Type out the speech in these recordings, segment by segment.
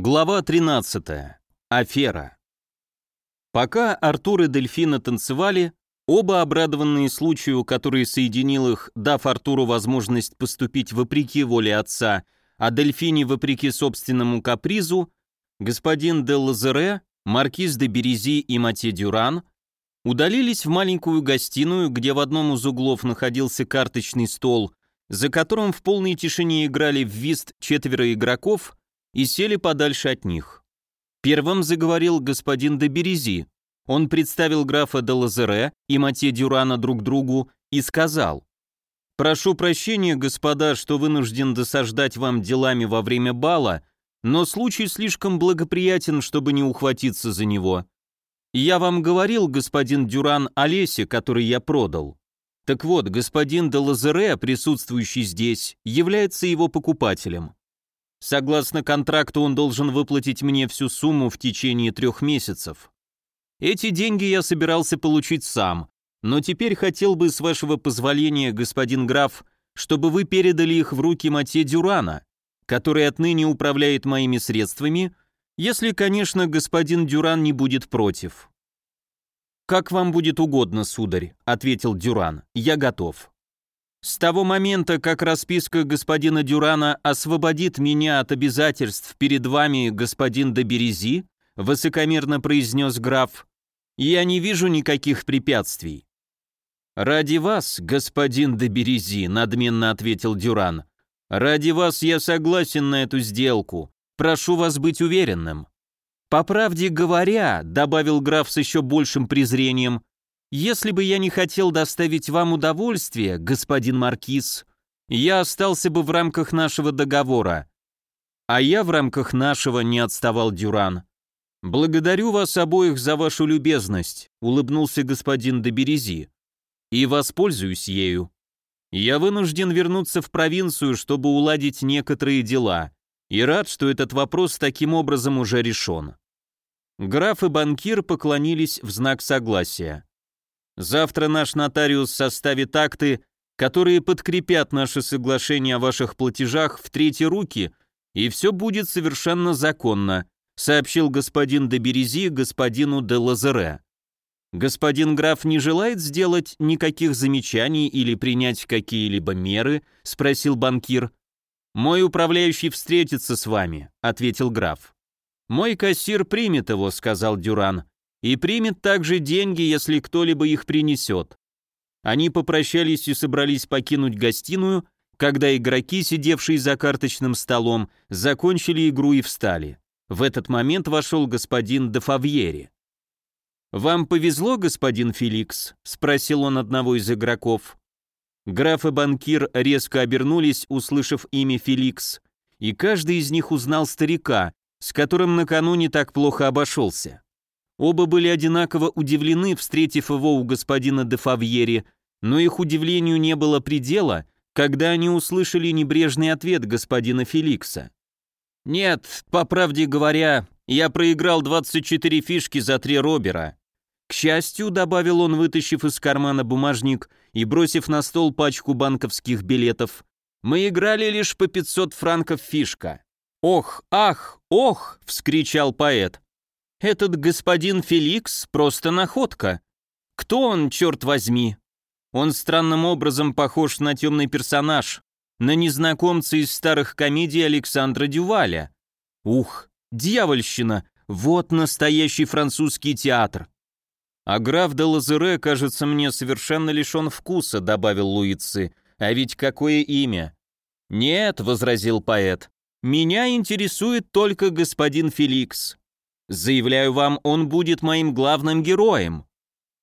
Глава 13. Афера. Пока Артур и Дельфина танцевали, оба обрадованные случаю, который соединил их, дав Артуру возможность поступить вопреки воле отца, а Дельфине вопреки собственному капризу, господин де Лазере, маркиз де Берези и Матье Дюран удалились в маленькую гостиную, где в одном из углов находился карточный стол, за которым в полной тишине играли в вист четверо игроков – и сели подальше от них. Первым заговорил господин де Берези. Он представил графа де Лазере и Матье Дюрана друг другу и сказал, «Прошу прощения, господа, что вынужден досаждать вам делами во время бала, но случай слишком благоприятен, чтобы не ухватиться за него. Я вам говорил, господин Дюран, о лесе, который я продал. Так вот, господин де Лазере, присутствующий здесь, является его покупателем. Согласно контракту он должен выплатить мне всю сумму в течение трех месяцев. Эти деньги я собирался получить сам, но теперь хотел бы, с вашего позволения, господин граф, чтобы вы передали их в руки Матье Дюрана, который отныне управляет моими средствами, если, конечно, господин Дюран не будет против». «Как вам будет угодно, сударь», — ответил Дюран, — «я готов». С того момента, как расписка господина Дюрана освободит меня от обязательств перед вами, господин де Берези, высокомерно произнес граф, я не вижу никаких препятствий. «Ради вас, господин де Берези», — надменно ответил Дюран, «ради вас я согласен на эту сделку. Прошу вас быть уверенным». «По правде говоря», — добавил граф с еще большим презрением, если бы я не хотел доставить вам удовольствие, господин Маркиз, я остался бы в рамках нашего договора. А я в рамках нашего не отставал Дюран. Благодарю вас обоих за вашу любезность, улыбнулся господин де Берези. И воспользуюсь ею. Я вынужден вернуться в провинцию, чтобы уладить некоторые дела, и рад, что этот вопрос таким образом уже решен. Граф и банкир поклонились в знак согласия. Завтра наш нотариус составит акты, которые подкрепят наше соглашение о ваших платежах в третьи руки, и все будет совершенно законно», сообщил господин де Берези господину де Лазере. «Господин граф не желает сделать никаких замечаний или принять какие-либо меры?» — спросил банкир. «Мой управляющий встретится с вами», — ответил граф. «Мой кассир примет его», — сказал Дюран и примет также деньги, если кто-либо их принесет. Они попрощались и собрались покинуть гостиную, когда игроки, сидевшие за карточным столом, закончили игру и встали. В этот момент вошел господин де Фавьери. «Вам повезло, господин Феликс?» — спросил он одного из игроков. Граф и банкир резко обернулись, услышав имя Феликс, и каждый из них узнал старика, с которым накануне так плохо обошелся. Оба были одинаково удивлены, встретив его у господина де Фавьери, но их удивлению не было предела, когда они услышали небрежный ответ господина Феликса. «Нет, по правде говоря, я проиграл 24 фишки за три робера». К счастью, добавил он, вытащив из кармана бумажник и бросив на стол пачку банковских билетов, мы играли лишь по 500 франков фишка. «Ох, ах, ох!» — вскричал поэт. Этот господин Феликс просто находка. Кто он, черт возьми? Он странным образом похож на темный персонаж, на незнакомца из старых комедий Александра Дюваля. Ух, дьявольщина, вот настоящий французский театр. А граф де Лазере, кажется мне, совершенно лишен вкуса, добавил Луицы. А ведь какое имя? Нет, возразил поэт, меня интересует только господин Феликс. Заявляю вам, он будет моим главным героем.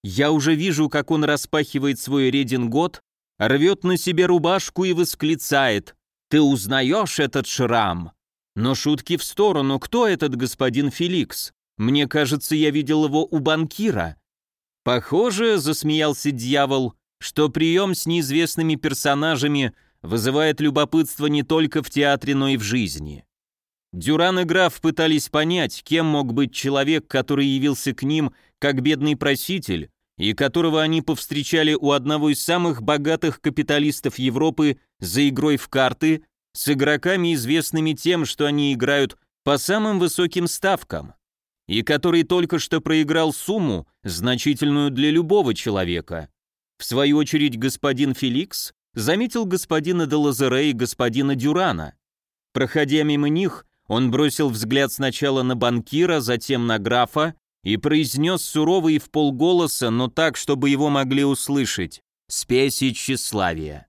Я уже вижу, как он распахивает свой редингот, рвет на себе рубашку и восклицает «Ты узнаешь этот шрам?» Но шутки в сторону, кто этот господин Феликс? Мне кажется, я видел его у банкира. Похоже, засмеялся дьявол, что прием с неизвестными персонажами вызывает любопытство не только в театре, но и в жизни. Дюран и граф пытались понять, кем мог быть человек, который явился к ним как бедный проситель, и которого они повстречали у одного из самых богатых капиталистов Европы за игрой в карты, с игроками, известными тем, что они играют по самым высоким ставкам, и который только что проиграл сумму, значительную для любого человека. В свою очередь господин Феликс заметил господина де Лазере и господина Дюрана. Проходя мимо них, он бросил взгляд сначала на банкира, затем на графа и произнес сурово и в полголоса, но так, чтобы его могли услышать, «Спеси тщеславия».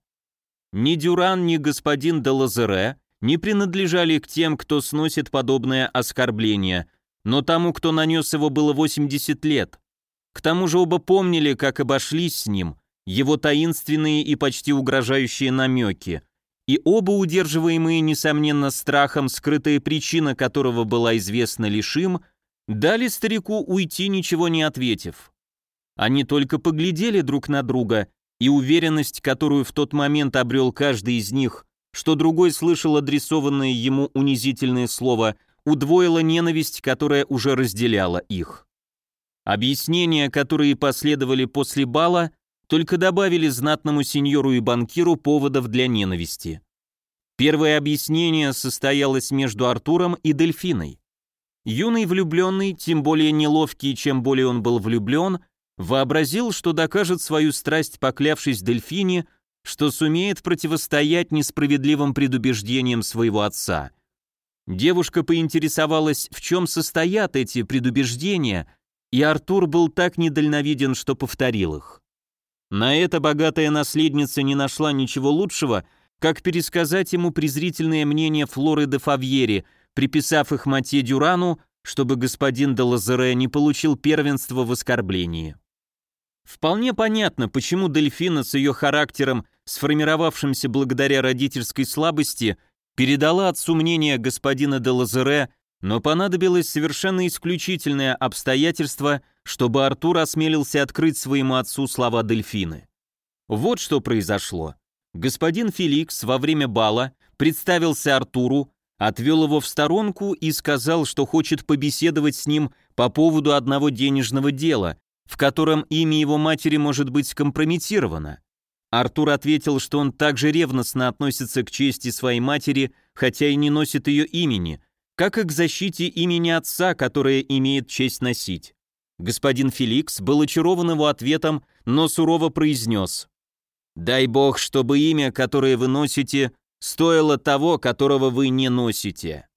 Ни Дюран, ни господин де Лазере не принадлежали к тем, кто сносит подобное оскорбление, но тому, кто нанес его, было 80 лет. К тому же оба помнили, как обошлись с ним, его таинственные и почти угрожающие намеки, и оба удерживаемые, несомненно, страхом, скрытая причина которого была известна лишь им, дали старику уйти, ничего не ответив. Они только поглядели друг на друга, и уверенность, которую в тот момент обрел каждый из них, что другой слышал адресованное ему унизительное слово, удвоила ненависть, которая уже разделяла их. Объяснения, которые последовали после бала, только добавили знатному сеньору и банкиру поводов для ненависти. Первое объяснение состоялось между Артуром и Дельфиной. Юный влюбленный, тем более неловкий, чем более он был влюблен, вообразил, что докажет свою страсть, поклявшись Дельфине, что сумеет противостоять несправедливым предубеждениям своего отца. Девушка поинтересовалась, в чем состоят эти предубеждения, и Артур был так недальновиден, что повторил их. На это богатая наследница не нашла ничего лучшего, как пересказать ему презрительное мнение Флоры де Фавьери, приписав их Матье Дюрану, чтобы господин де Лазере не получил первенства в оскорблении. Вполне понятно, почему Дельфина с ее характером сформировавшимся благодаря родительской слабости, передала отцу мнение господина де Лазере, но понадобилось совершенно исключительное обстоятельство, чтобы Артур осмелился открыть своему отцу слова Дельфины. Вот что произошло. Господин Феликс во время бала представился Артуру, отвел его в сторонку и сказал, что хочет побеседовать с ним по поводу одного денежного дела, в котором имя его матери может быть скомпрометировано. Артур ответил, что он также ревностно относится к чести своей матери, хотя и не носит ее имени, как и к защите имени отца, которое имеет честь носить. Господин Феликс был очарован его ответом, но сурово произнес «Дай бог, чтобы имя, которое вы носите, стоило того, которого вы не носите».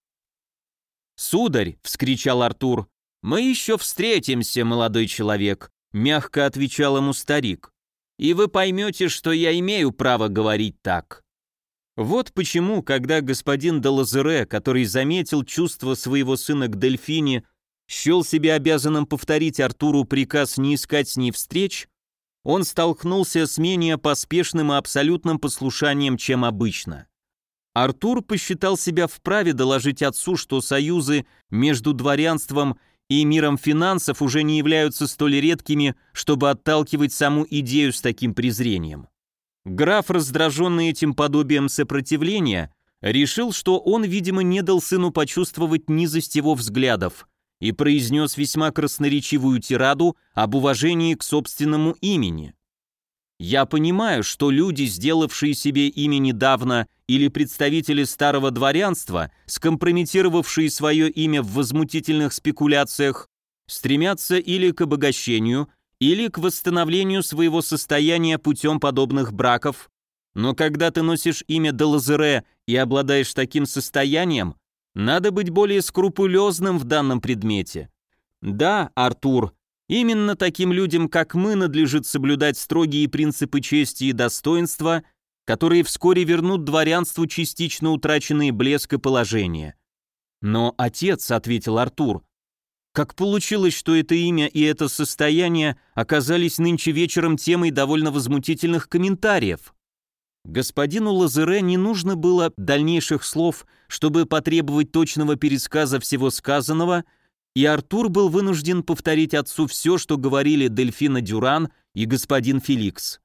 «Сударь!» — вскричал Артур. «Мы еще встретимся, молодой человек», — мягко отвечал ему старик и вы поймете, что я имею право говорить так. Вот почему, когда господин Делазере, который заметил чувство своего сына к Дельфине, счел себя обязанным повторить Артуру приказ не искать с ней встреч, он столкнулся с менее поспешным и абсолютным послушанием, чем обычно. Артур посчитал себя вправе доложить отцу, что союзы между дворянством и миром финансов уже не являются столь редкими, чтобы отталкивать саму идею с таким презрением. Граф, раздраженный этим подобием сопротивления, решил, что он, видимо, не дал сыну почувствовать низость его взглядов и произнес весьма красноречивую тираду об уважении к собственному имени. Я понимаю, что люди, сделавшие себе имя недавно, или представители старого дворянства, скомпрометировавшие свое имя в возмутительных спекуляциях, стремятся или к обогащению, или к восстановлению своего состояния путем подобных браков, но когда ты носишь имя Делазере и обладаешь таким состоянием, надо быть более скрупулезным в данном предмете. Да, Артур, Именно таким людям, как мы, надлежит соблюдать строгие принципы чести и достоинства, которые вскоре вернут дворянству частично утраченные блеск и положение. «Но, отец», — ответил Артур, — «как получилось, что это имя и это состояние оказались нынче вечером темой довольно возмутительных комментариев?» Господину Лазере не нужно было дальнейших слов, чтобы потребовать точного пересказа всего сказанного — и Артур был вынужден повторить отцу все, что говорили Дельфина Дюран и господин Феликс.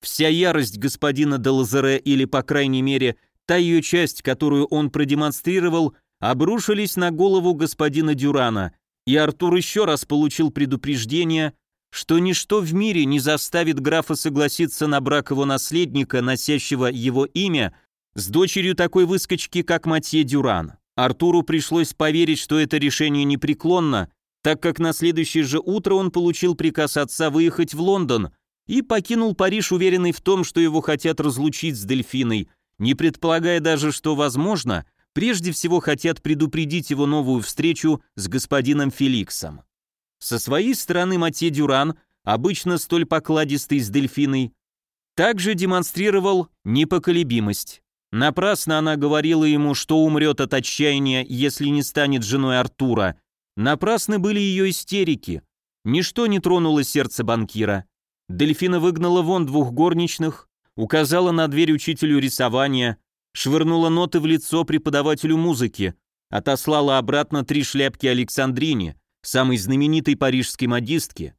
Вся ярость господина де Лазере, или, по крайней мере, та ее часть, которую он продемонстрировал, обрушились на голову господина Дюрана, и Артур еще раз получил предупреждение, что ничто в мире не заставит графа согласиться на брак его наследника, носящего его имя, с дочерью такой выскочки, как Матье Дюран. Артуру пришлось поверить, что это решение непреклонно, так как на следующее же утро он получил приказ отца выехать в Лондон и покинул Париж, уверенный в том, что его хотят разлучить с Дельфиной, не предполагая даже, что, возможно, прежде всего хотят предупредить его новую встречу с господином Феликсом. Со своей стороны Матье Дюран, обычно столь покладистый с Дельфиной, также демонстрировал непоколебимость. Напрасно она говорила ему, что умрет от отчаяния, если не станет женой Артура. Напрасны были ее истерики. Ничто не тронуло сердце банкира. Дельфина выгнала вон двух горничных, указала на дверь учителю рисования, швырнула ноты в лицо преподавателю музыки, отослала обратно три шляпки Александрине, самой знаменитой парижской модистке,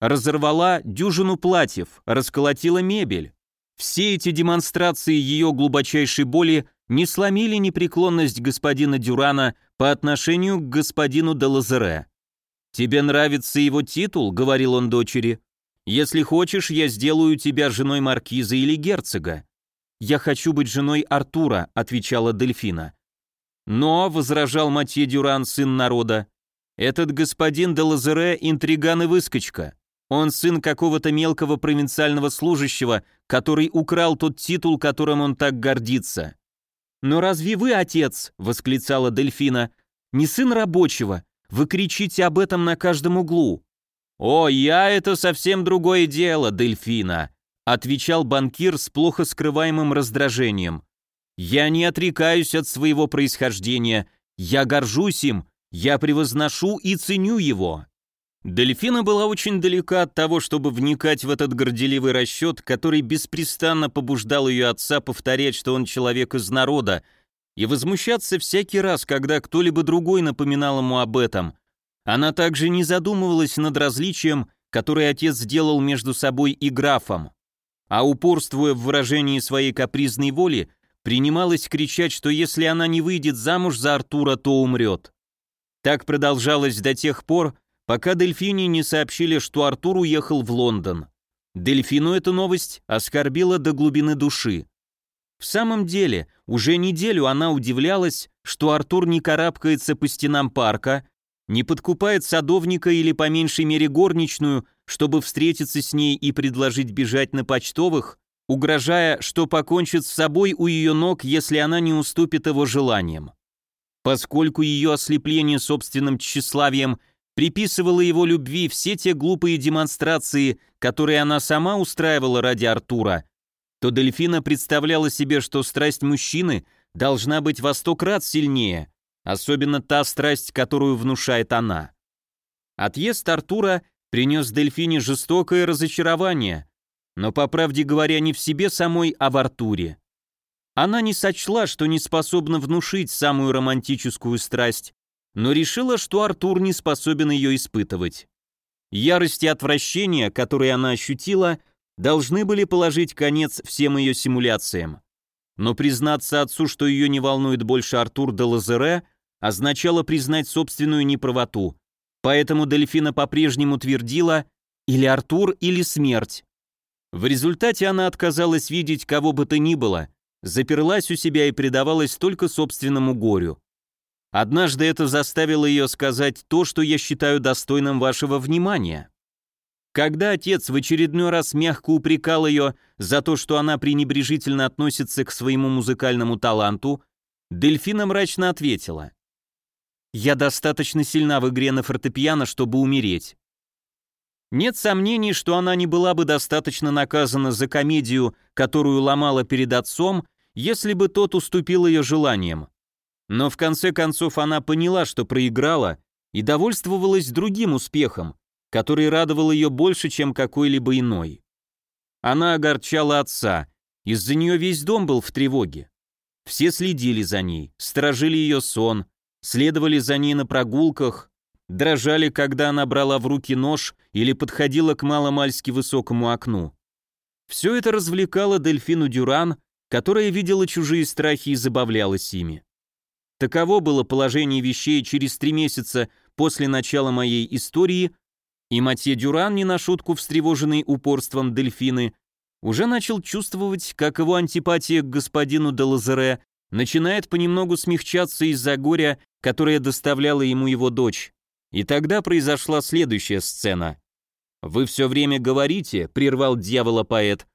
разорвала дюжину платьев, расколотила мебель. Все эти демонстрации ее глубочайшей боли не сломили непреклонность господина Дюрана по отношению к господину де Лазере. «Тебе нравится его титул?» — говорил он дочери. «Если хочешь, я сделаю тебя женой маркиза или герцога». «Я хочу быть женой Артура», — отвечала Дельфина. «Но», — возражал Матье Дюран, сын народа, «этот господин де Лазере интриган и выскочка. Он сын какого-то мелкого провинциального служащего, который украл тот титул, которым он так гордится. «Но разве вы, отец?» — восклицала Дельфина. «Не сын рабочего. Вы кричите об этом на каждом углу». «О, я — это совсем другое дело, Дельфина», — отвечал банкир с плохо скрываемым раздражением. «Я не отрекаюсь от своего происхождения. Я горжусь им, я превозношу и ценю его». Дельфина была очень далека от того, чтобы вникать в этот горделивый расчет, который беспрестанно побуждал ее отца повторять, что он человек из народа, и возмущаться всякий раз, когда кто-либо другой напоминал ему об этом. Она также не задумывалась над различием, которое отец сделал между собой и графом, а упорствуя в выражении своей капризной воли, принималась кричать, что если она не выйдет замуж за Артура, то умрет. Так продолжалось до тех пор, пока Дельфине не сообщили, что Артур уехал в Лондон. Дельфину эта новость оскорбила до глубины души. В самом деле, уже неделю она удивлялась, что Артур не карабкается по стенам парка, не подкупает садовника или по меньшей мере горничную, чтобы встретиться с ней и предложить бежать на почтовых, угрожая, что покончит с собой у ее ног, если она не уступит его желаниям. Поскольку ее ослепление собственным тщеславием приписывала его любви все те глупые демонстрации, которые она сама устраивала ради Артура, то Дельфина представляла себе, что страсть мужчины должна быть во сто крат сильнее, особенно та страсть, которую внушает она. Отъезд Артура принес Дельфине жестокое разочарование, но, по правде говоря, не в себе самой, а в Артуре. Она не сочла, что не способна внушить самую романтическую страсть, но решила, что Артур не способен ее испытывать. Ярость и отвращение, которые она ощутила, должны были положить конец всем ее симуляциям. Но признаться отцу, что ее не волнует больше Артур де Лазере, означало признать собственную неправоту. Поэтому Дельфина по-прежнему твердила «или Артур, или смерть». В результате она отказалась видеть кого бы то ни было, заперлась у себя и предавалась только собственному горю. Однажды это заставило ее сказать то, что я считаю достойным вашего внимания. Когда отец в очередной раз мягко упрекал ее за то, что она пренебрежительно относится к своему музыкальному таланту, Дельфина мрачно ответила. «Я достаточно сильна в игре на фортепиано, чтобы умереть». Нет сомнений, что она не была бы достаточно наказана за комедию, которую ломала перед отцом, если бы тот уступил ее желаниям. Но в конце концов она поняла, что проиграла, и довольствовалась другим успехом, который радовал ее больше, чем какой-либо иной. Она огорчала отца, из-за нее весь дом был в тревоге. Все следили за ней, сторожили ее сон, следовали за ней на прогулках, дрожали, когда она брала в руки нож или подходила к маломальски высокому окну. Все это развлекало Дельфину Дюран, которая видела чужие страхи и забавлялась ими. Таково было положение вещей через три месяца после начала моей истории, и Матье Дюран, не на шутку встревоженный упорством дельфины, уже начал чувствовать, как его антипатия к господину де Лазере начинает понемногу смягчаться из-за горя, которое доставляла ему его дочь. И тогда произошла следующая сцена. «Вы все время говорите», — прервал дьявола поэт,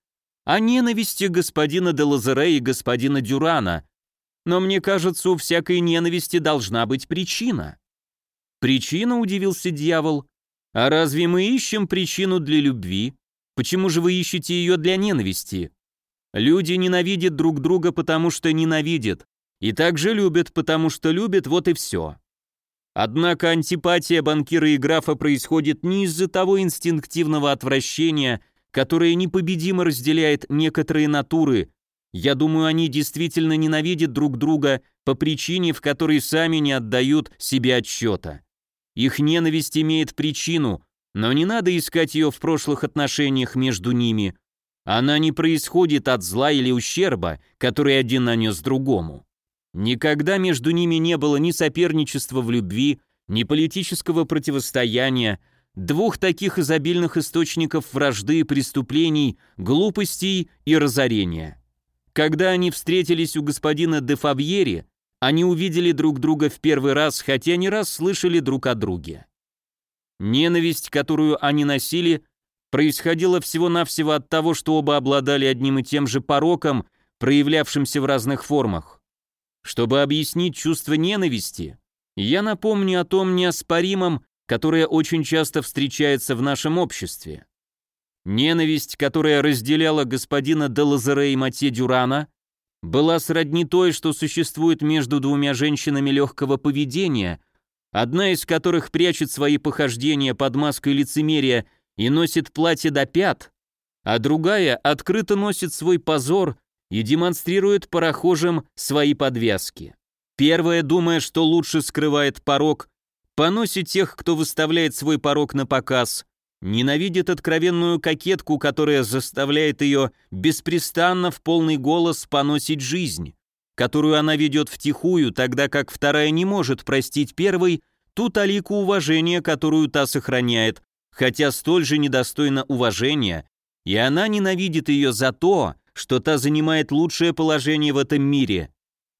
«о ненависти господина де Лазере и господина Дюрана, но мне кажется, у всякой ненависти должна быть причина». «Причина?» — удивился дьявол. «А разве мы ищем причину для любви? Почему же вы ищете ее для ненависти?» Люди ненавидят друг друга, потому что ненавидят, и также любят, потому что любят, вот и все. Однако антипатия банкира и графа происходит не из-за того инстинктивного отвращения, которое непобедимо разделяет некоторые натуры. Я думаю, они действительно ненавидят друг друга по причине, в которой сами не отдают себе отчета. Их ненависть имеет причину, но не надо искать ее в прошлых отношениях между ними – она не происходит от зла или ущерба, который один нанес другому. Никогда между ними не было ни соперничества в любви, ни политического противостояния, двух таких изобильных источников вражды, преступлений, глупостей и разорения. Когда они встретились у господина де Фавьери, они увидели друг друга в первый раз, хотя не раз слышали друг о друге. Ненависть, которую они носили, происходило всего-навсего от того, что оба обладали одним и тем же пороком, проявлявшимся в разных формах. Чтобы объяснить чувство ненависти, я напомню о том неоспоримом, которое очень часто встречается в нашем обществе. Ненависть, которая разделяла господина Делазере и Матье Дюрана, была сродни той, что существует между двумя женщинами легкого поведения, одна из которых прячет свои похождения под маской лицемерия и носит платье до пят, а другая открыто носит свой позор и демонстрирует прохожим свои подвязки. Первая, думая, что лучше скрывает порог, поносит тех, кто выставляет свой порог на показ, ненавидит откровенную кокетку, которая заставляет ее беспрестанно в полный голос поносить жизнь, которую она ведет втихую, тогда как вторая не может простить первой ту талику уважения, которую та сохраняет, хотя столь же недостойна уважения, и она ненавидит ее за то, что та занимает лучшее положение в этом мире.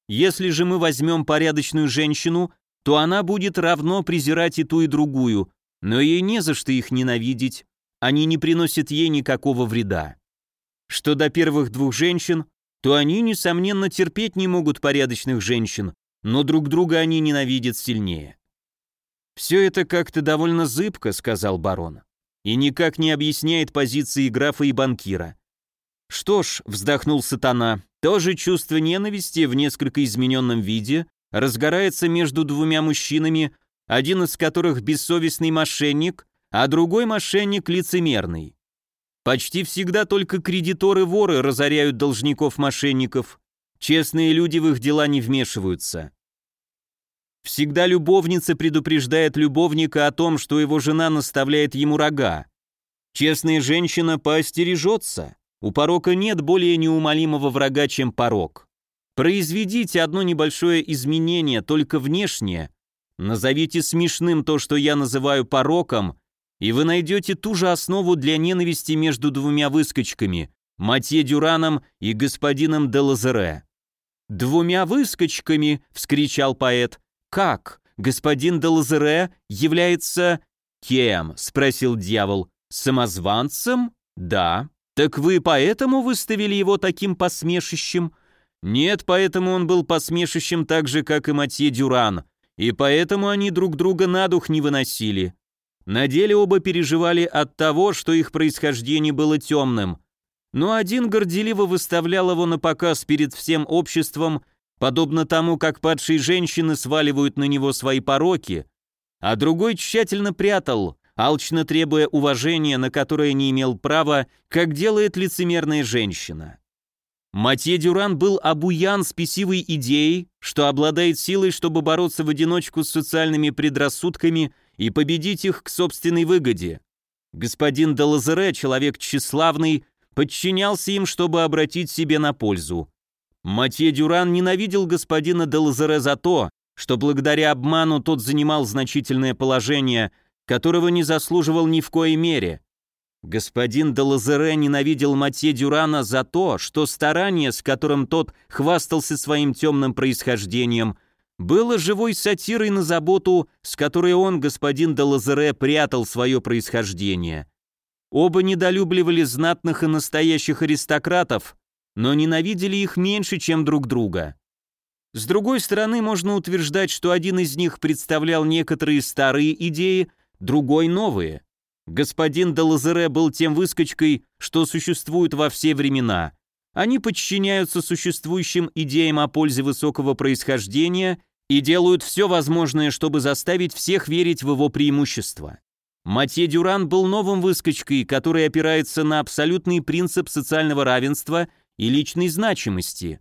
Если же мы возьмем порядочную женщину, то она будет равно презирать и ту, и другую, но ей не за что их ненавидеть, они не приносят ей никакого вреда. Что до первых двух женщин, то они, несомненно, терпеть не могут порядочных женщин, но друг друга они ненавидят сильнее. «Все это как-то довольно зыбко», — сказал барон, «и никак не объясняет позиции графа и банкира». «Что ж», — вздохнул сатана, «тоже чувство ненависти в несколько измененном виде разгорается между двумя мужчинами, один из которых бессовестный мошенник, а другой мошенник лицемерный. Почти всегда только кредиторы-воры разоряют должников-мошенников, честные люди в их дела не вмешиваются». Всегда любовница предупреждает любовника о том, что его жена наставляет ему рога. Честная женщина поостережется. У порока нет более неумолимого врага, чем порок. Произведите одно небольшое изменение, только внешнее. Назовите смешным то, что я называю пороком, и вы найдете ту же основу для ненависти между двумя выскочками – Матье Дюраном и господином де Лазере. «Двумя выскочками!» – вскричал поэт. «Как? Господин Делазере является...» «Кем?» — спросил дьявол. «Самозванцем?» «Да». «Так вы поэтому выставили его таким посмешищем?» «Нет, поэтому он был посмешищем так же, как и Матье Дюран, и поэтому они друг друга на дух не выносили. На деле оба переживали от того, что их происхождение было темным, но один горделиво выставлял его на показ перед всем обществом, подобно тому, как падшие женщины сваливают на него свои пороки, а другой тщательно прятал, алчно требуя уважения, на которое не имел права, как делает лицемерная женщина. Матье Дюран был обуян спесивой идеей, что обладает силой, чтобы бороться в одиночку с социальными предрассудками и победить их к собственной выгоде. Господин Делазере, человек тщеславный, подчинялся им, чтобы обратить себе на пользу. Матье Дюран ненавидел господина Делазере за то, что благодаря обману тот занимал значительное положение, которого не заслуживал ни в коей мере. Господин Делазере ненавидел Матье Дюрана за то, что старание, с которым тот хвастался своим темным происхождением, было живой сатирой на заботу, с которой он, господин Делазере, прятал свое происхождение. Оба недолюбливали знатных и настоящих аристократов, но ненавидели их меньше, чем друг друга. С другой стороны, можно утверждать, что один из них представлял некоторые старые идеи, другой — новые. Господин Делазере был тем выскочкой, что существует во все времена. Они подчиняются существующим идеям о пользе высокого происхождения и делают все возможное, чтобы заставить всех верить в его преимущества. Матье Дюран был новым выскочкой, который опирается на абсолютный принцип социального равенства и личной значимости.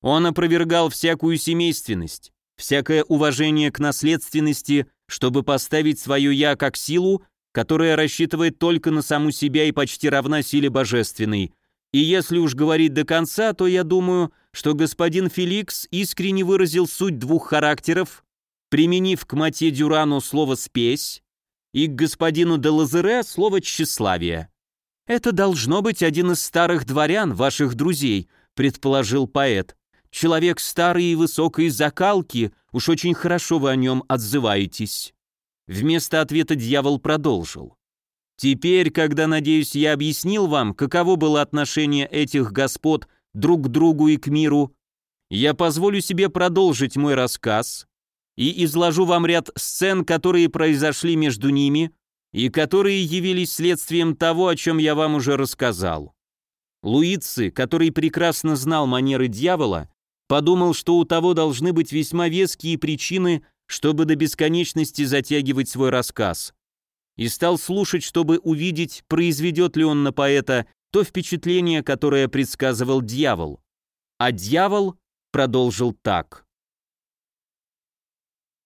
Он опровергал всякую семейственность, всякое уважение к наследственности, чтобы поставить свое «я» как силу, которая рассчитывает только на саму себя и почти равна силе божественной. И если уж говорить до конца, то я думаю, что господин Феликс искренне выразил суть двух характеров, применив к Матье Дюрану слово «спесь» и к господину де Лазере слово «тщеславие». «Это должно быть один из старых дворян, ваших друзей», предположил поэт. «Человек старый и высокой закалки, уж очень хорошо вы о нем отзываетесь». Вместо ответа дьявол продолжил. «Теперь, когда, надеюсь, я объяснил вам, каково было отношение этих господ друг к другу и к миру, я позволю себе продолжить мой рассказ и изложу вам ряд сцен, которые произошли между ними и которые явились следствием того, о чем я вам уже рассказал. Луици, который прекрасно знал манеры дьявола, подумал, что у того должны быть весьма веские причины чтобы до бесконечности затягивать свой рассказ, и стал слушать, чтобы увидеть, произведет ли он на поэта то впечатление, которое предсказывал дьявол. А дьявол продолжил так.